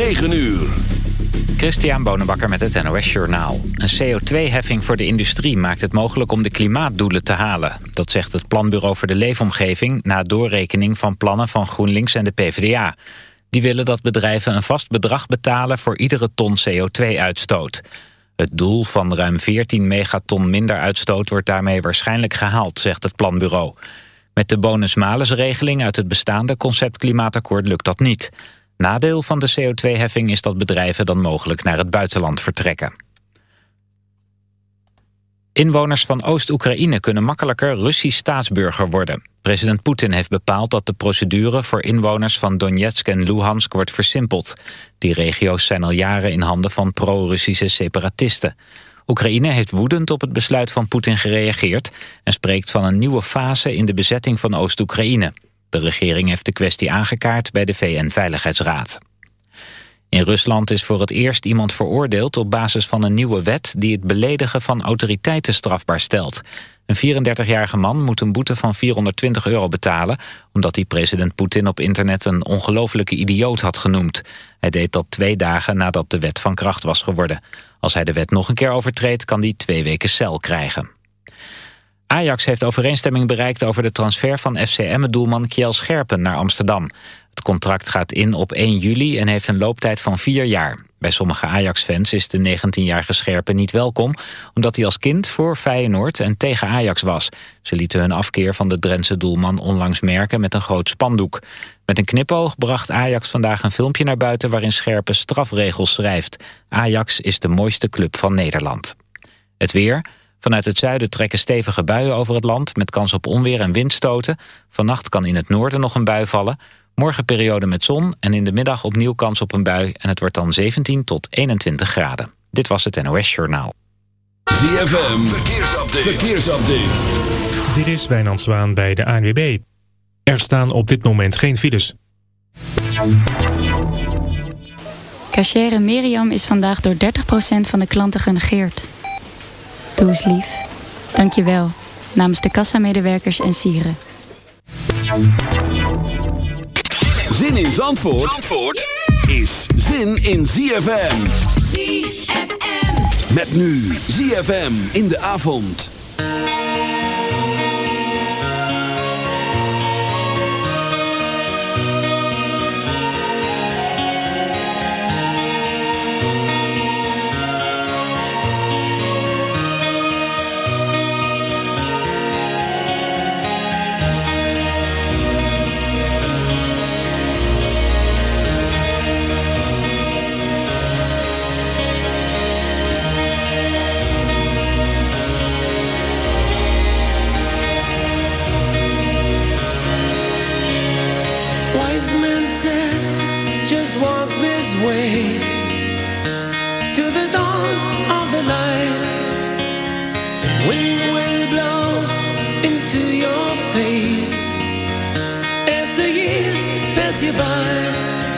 9 uur. Christian Bonenbakker met het NOS Journaal. Een CO2-heffing voor de industrie maakt het mogelijk om de klimaatdoelen te halen. Dat zegt het Planbureau voor de Leefomgeving... na doorrekening van plannen van GroenLinks en de PvdA. Die willen dat bedrijven een vast bedrag betalen... voor iedere ton CO2-uitstoot. Het doel van ruim 14 megaton minder uitstoot... wordt daarmee waarschijnlijk gehaald, zegt het Planbureau. Met de bonus-malus-regeling uit het bestaande concept klimaatakkoord lukt dat niet... Nadeel van de CO2-heffing is dat bedrijven dan mogelijk naar het buitenland vertrekken. Inwoners van Oost-Oekraïne kunnen makkelijker Russisch staatsburger worden. President Poetin heeft bepaald dat de procedure voor inwoners van Donetsk en Luhansk wordt versimpeld. Die regio's zijn al jaren in handen van pro-Russische separatisten. Oekraïne heeft woedend op het besluit van Poetin gereageerd... en spreekt van een nieuwe fase in de bezetting van Oost-Oekraïne. De regering heeft de kwestie aangekaart bij de VN-veiligheidsraad. In Rusland is voor het eerst iemand veroordeeld op basis van een nieuwe wet... die het beledigen van autoriteiten strafbaar stelt. Een 34-jarige man moet een boete van 420 euro betalen... omdat hij president Poetin op internet een ongelofelijke idioot had genoemd. Hij deed dat twee dagen nadat de wet van kracht was geworden. Als hij de wet nog een keer overtreedt, kan hij twee weken cel krijgen. Ajax heeft overeenstemming bereikt over de transfer van FCM-doelman Kjell Scherpen naar Amsterdam. Het contract gaat in op 1 juli en heeft een looptijd van vier jaar. Bij sommige Ajax-fans is de 19-jarige Scherpen niet welkom... omdat hij als kind voor Feyenoord en tegen Ajax was. Ze lieten hun afkeer van de Drentse doelman onlangs merken met een groot spandoek. Met een knipoog bracht Ajax vandaag een filmpje naar buiten... waarin Scherpen strafregels schrijft. Ajax is de mooiste club van Nederland. Het weer... Vanuit het zuiden trekken stevige buien over het land... met kans op onweer en windstoten. Vannacht kan in het noorden nog een bui vallen. Morgen periode met zon en in de middag opnieuw kans op een bui... en het wordt dan 17 tot 21 graden. Dit was het NOS Journaal. ZFM, verkeersupdate. verkeersupdate. Dit is Wijnand Zwaan bij de ANWB. Er staan op dit moment geen files. Cachere Miriam is vandaag door 30% van de klanten genegeerd. Doe eens lief. Dank je wel. Namens de kassamedewerkers en sieren. Zin in Zandvoort, Zandvoort is zin in ZFM. ZFM. Met nu ZFM in de avond. Wind will blow into your face as the years pass you by.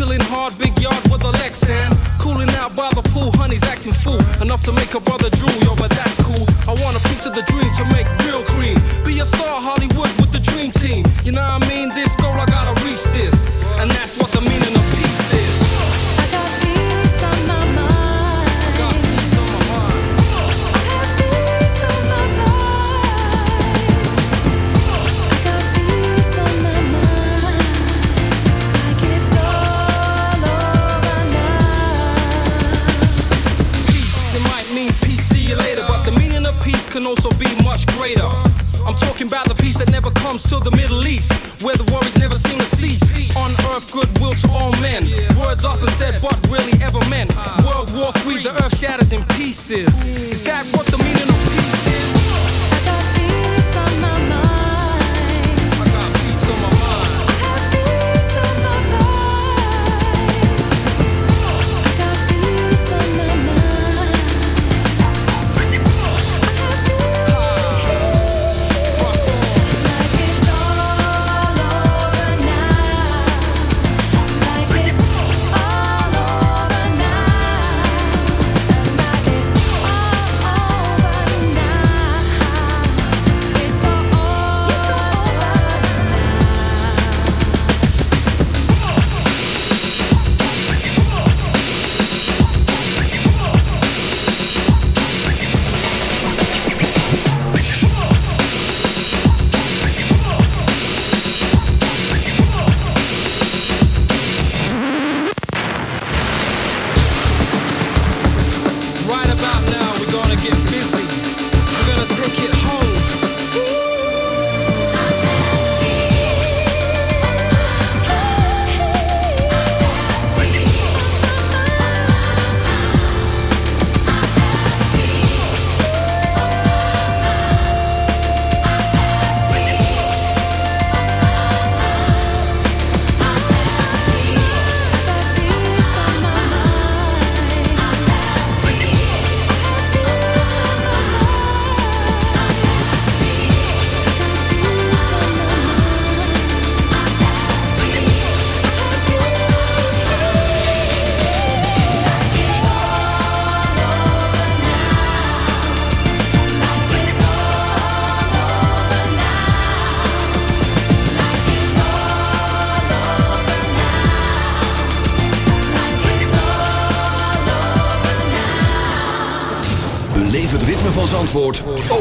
Chilling hard, big yard with a Lexan. Cooling out by the pool, honey's acting fool. Enough to make a brother drool.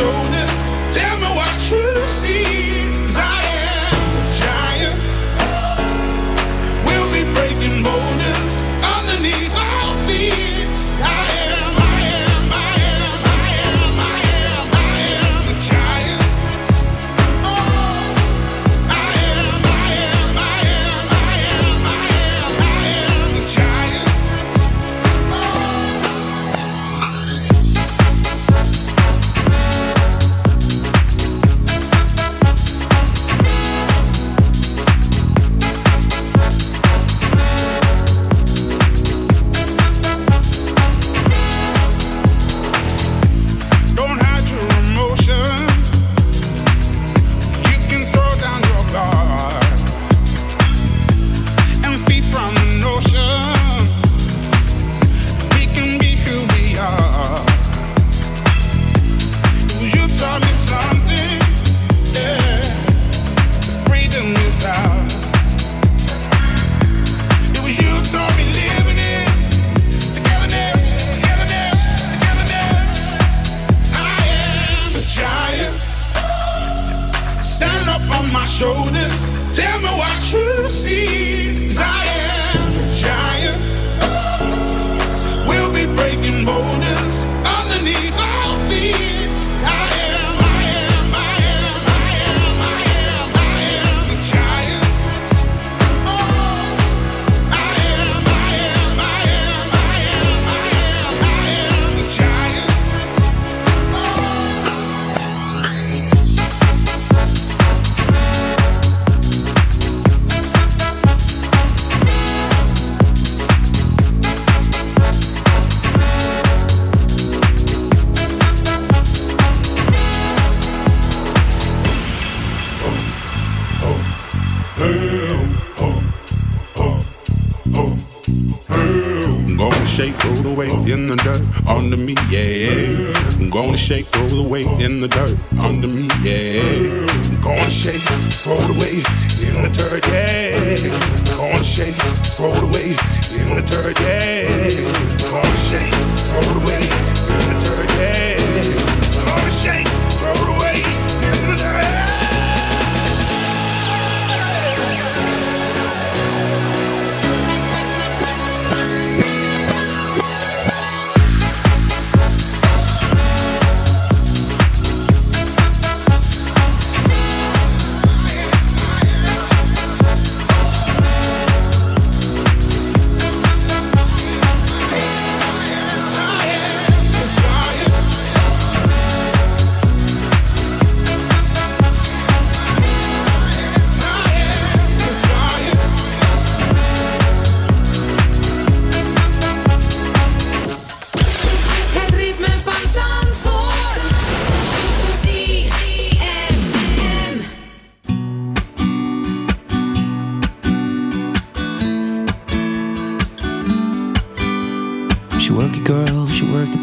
show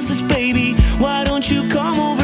justice, baby. Why don't you come over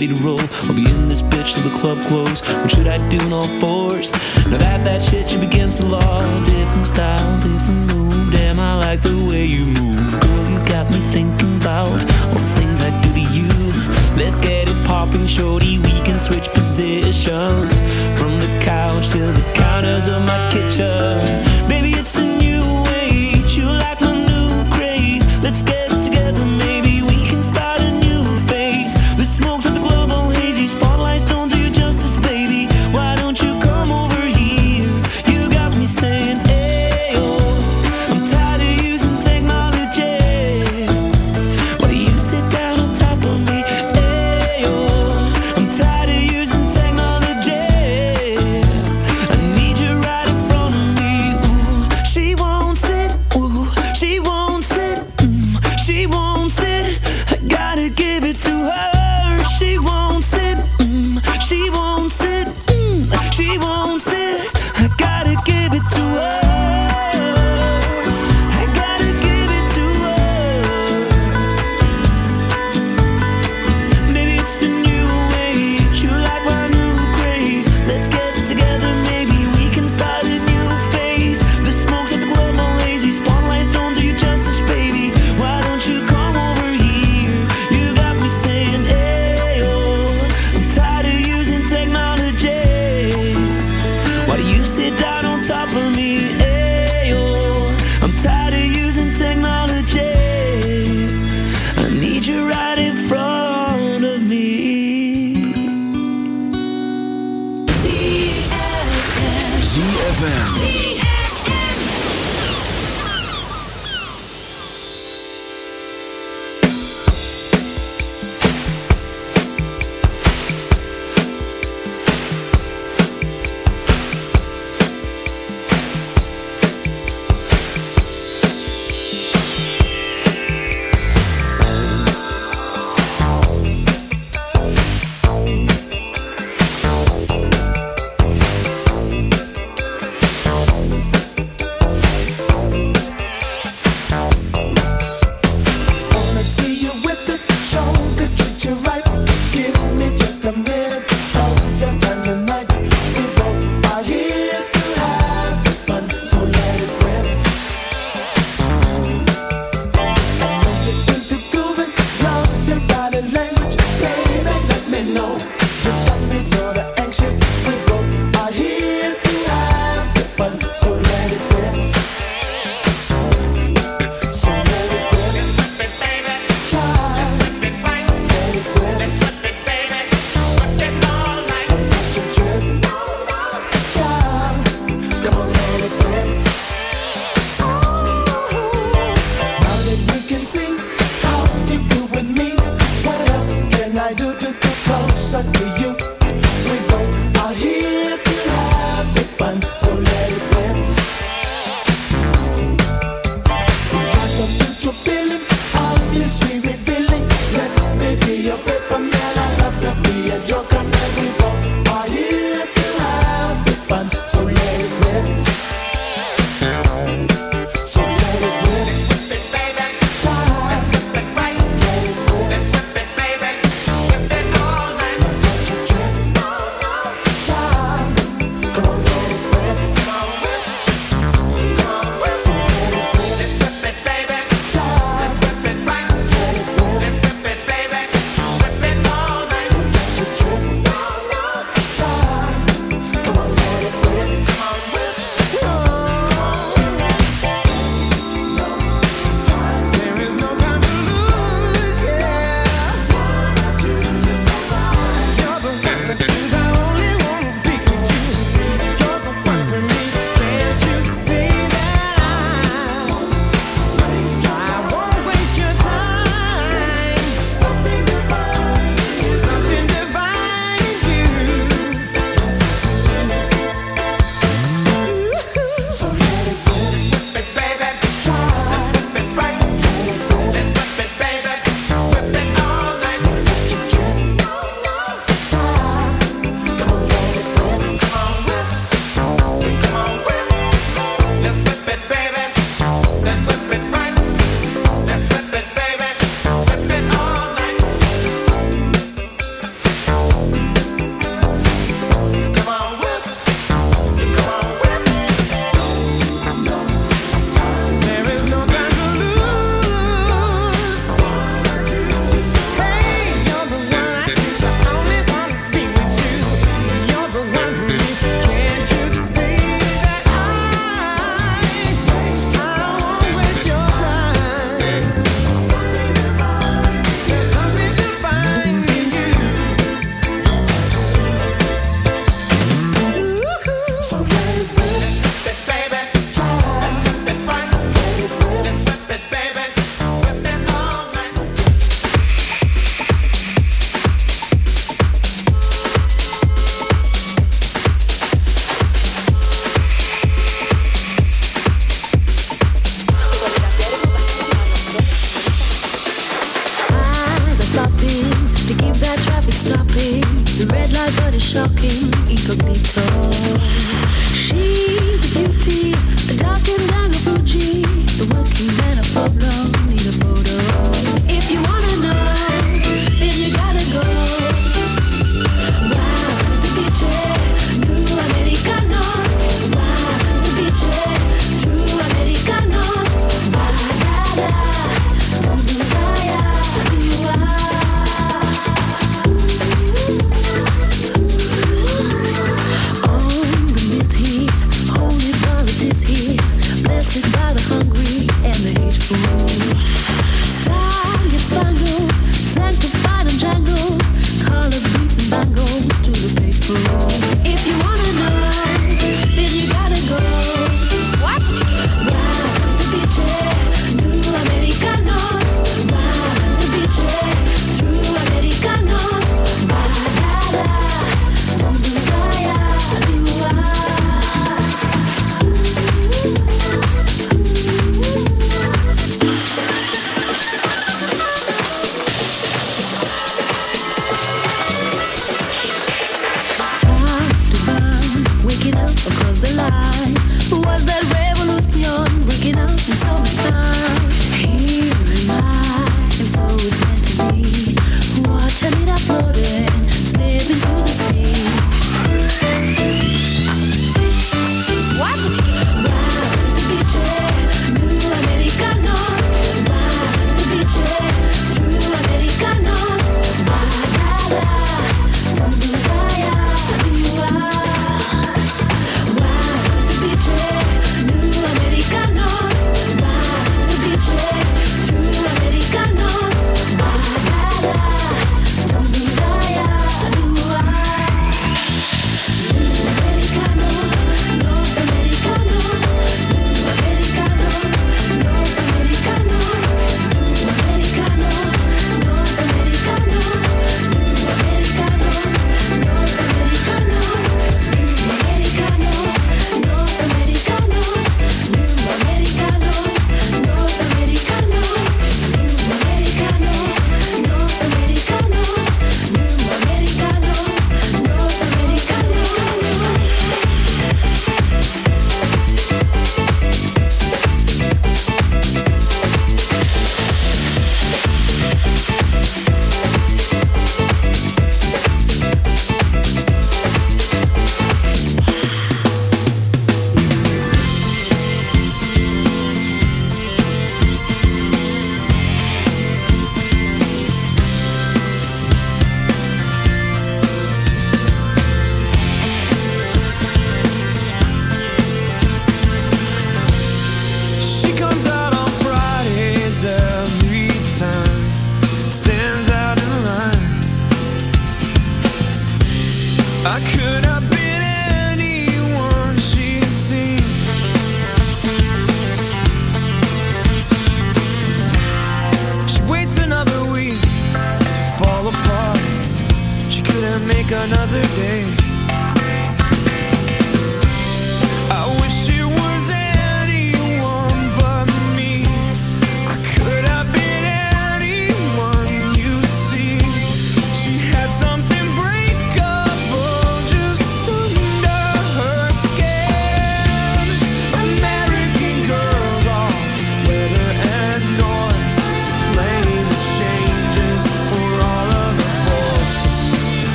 ready to roll. I'll be in this bitch till the club close. What should I do in all fours? Now that that shit should begins to law. Different style, different move. Damn, I like the way you move. Girl, you got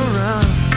around.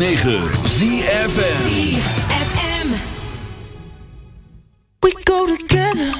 106.9 ZFM. We go together.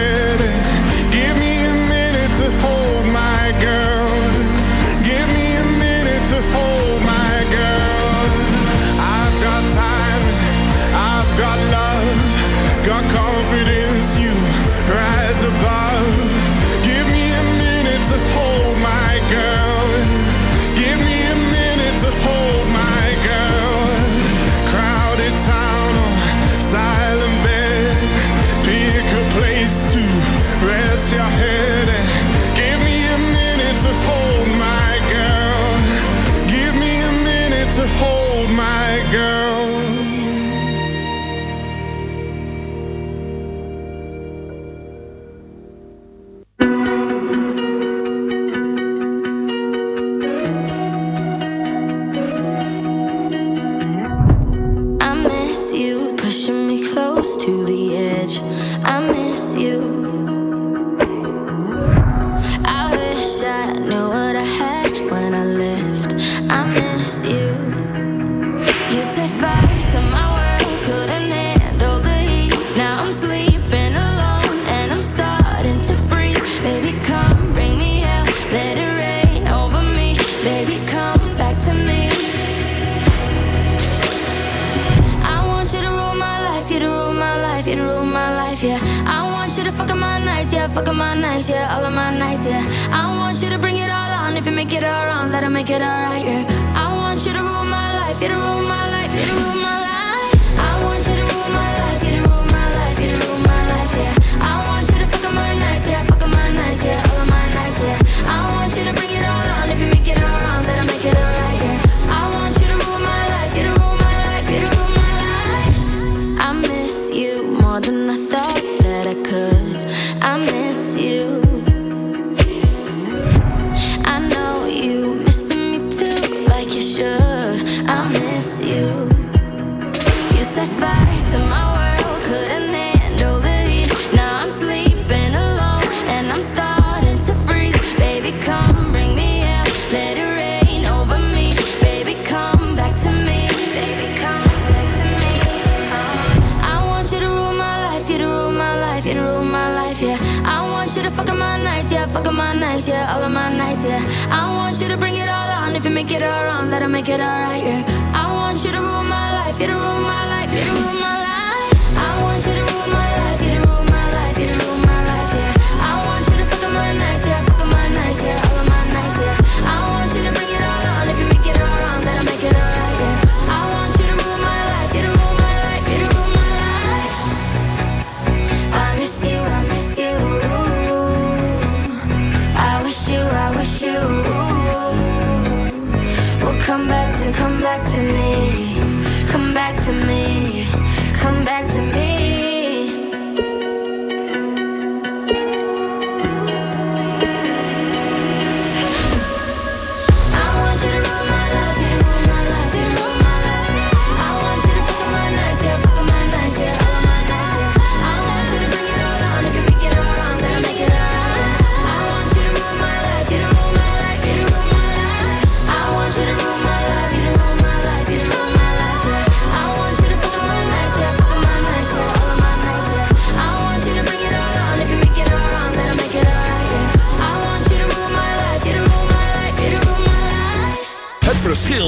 yeah, all of my nights, yeah.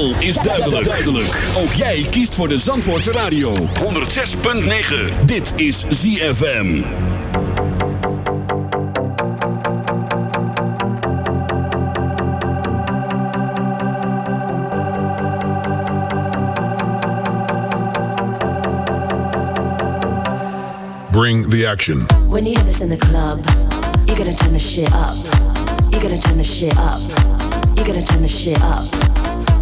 is duidelijk. duidelijk. Ook jij kiest voor de Zandvoortse Radio. 106.9. Dit is ZFM. Bring the action. When you have this in the club, you're gonna turn the shit up. You're gonna turn the shit up. You're gonna turn the shit up.